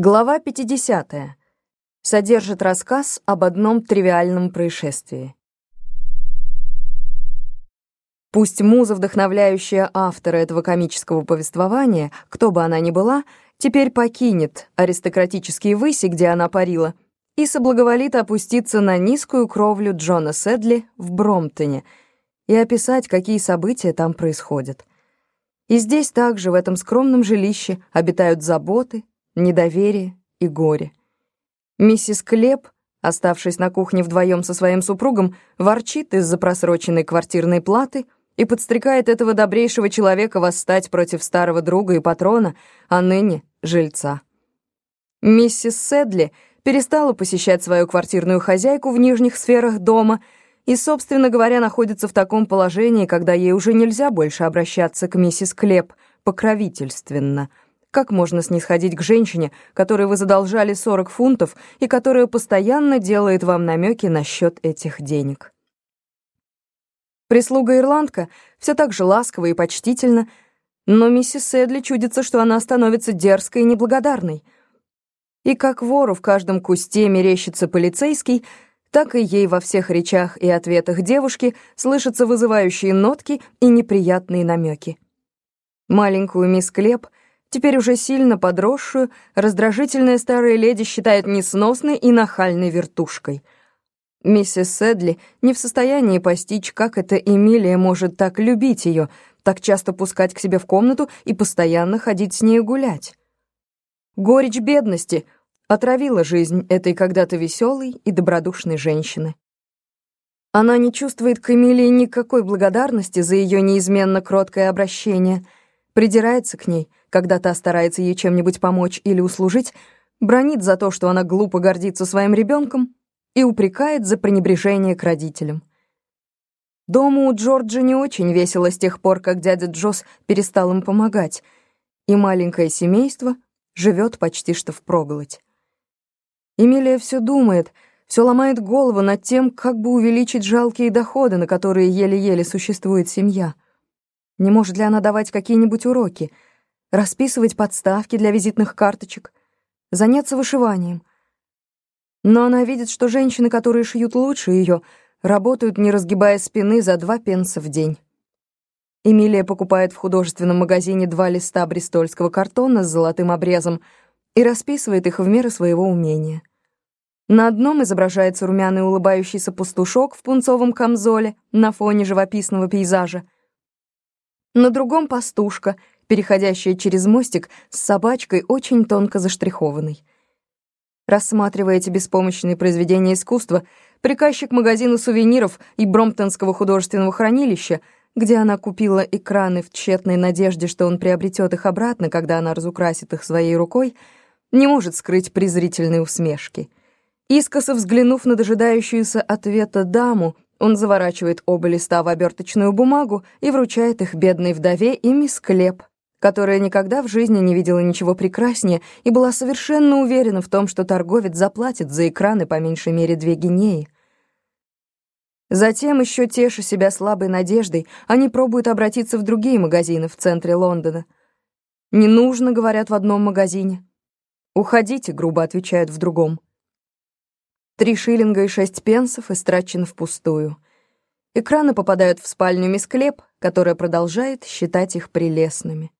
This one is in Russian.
Глава 50. Содержит рассказ об одном тривиальном происшествии. Пусть муза, вдохновляющая автора этого комического повествования, кто бы она ни была, теперь покинет аристократические выси, где она парила, и соблаговолит опуститься на низкую кровлю Джона Седли в Бромптоне и описать, какие события там происходят. И здесь также, в этом скромном жилище, обитают заботы, недоверие и горе. Миссис Клеп, оставшись на кухне вдвоем со своим супругом, ворчит из-за просроченной квартирной платы и подстрекает этого добрейшего человека восстать против старого друга и патрона, а ныне — жильца. Миссис Седли перестала посещать свою квартирную хозяйку в нижних сферах дома и, собственно говоря, находится в таком положении, когда ей уже нельзя больше обращаться к миссис Клеп покровительственно — как можно снисходить к женщине, которой вы задолжали 40 фунтов и которая постоянно делает вам намеки насчет этих денег? Прислуга-ирландка все так же ласково и почтительно, но миссис Сэдли чудится, что она становится дерзкой и неблагодарной. И как вору в каждом кусте мерещится полицейский, так и ей во всех речах и ответах девушки слышатся вызывающие нотки и неприятные намеки. Маленькую мисс Клеп — Теперь уже сильно подросшую, раздражительная старая леди считает несносной и нахальной вертушкой. Миссис Сэдли не в состоянии постичь, как эта Эмилия может так любить ее, так часто пускать к себе в комнату и постоянно ходить с ней гулять. Горечь бедности отравила жизнь этой когда-то веселой и добродушной женщины. Она не чувствует к Эмилии никакой благодарности за ее неизменно кроткое обращение, придирается к ней — когда та старается ей чем-нибудь помочь или услужить, бронит за то, что она глупо гордится своим ребенком, и упрекает за пренебрежение к родителям. Дома у Джорджа не очень весело с тех пор, как дядя Джосс перестал им помогать, и маленькое семейство живет почти что впроголодь. Эмилия все думает, все ломает голову над тем, как бы увеличить жалкие доходы, на которые еле-еле существует семья. Не может ли она давать какие-нибудь уроки — расписывать подставки для визитных карточек, заняться вышиванием. Но она видит, что женщины, которые шьют лучше ее, работают, не разгибая спины, за два пенса в день. Эмилия покупает в художественном магазине два листа бристольского картона с золотым обрезом и расписывает их в меру своего умения. На одном изображается румяный улыбающийся пастушок в пунцовом камзоле на фоне живописного пейзажа. На другом — пастушка — переходящая через мостик с собачкой, очень тонко заштрихованной. Рассматривая эти беспомощные произведения искусства, приказчик магазина сувениров и Бромптонского художественного хранилища, где она купила экраны в тщетной надежде, что он приобретет их обратно, когда она разукрасит их своей рукой, не может скрыть презрительной усмешки. Искоса взглянув на дожидающуюся ответа даму, он заворачивает оба листа в оберточную бумагу и вручает их бедной вдове и мисс Клеп, которая никогда в жизни не видела ничего прекраснее и была совершенно уверена в том, что торговец заплатит за экраны по меньшей мере две гинеи. Затем, еще теша себя слабой надеждой, они пробуют обратиться в другие магазины в центре Лондона. «Не нужно», — говорят в одном магазине. «Уходите», — грубо отвечают в другом. Три шиллинга и шесть пенсов истрачены впустую. Экраны попадают в спальню мисс Клеп, которая продолжает считать их прелестными.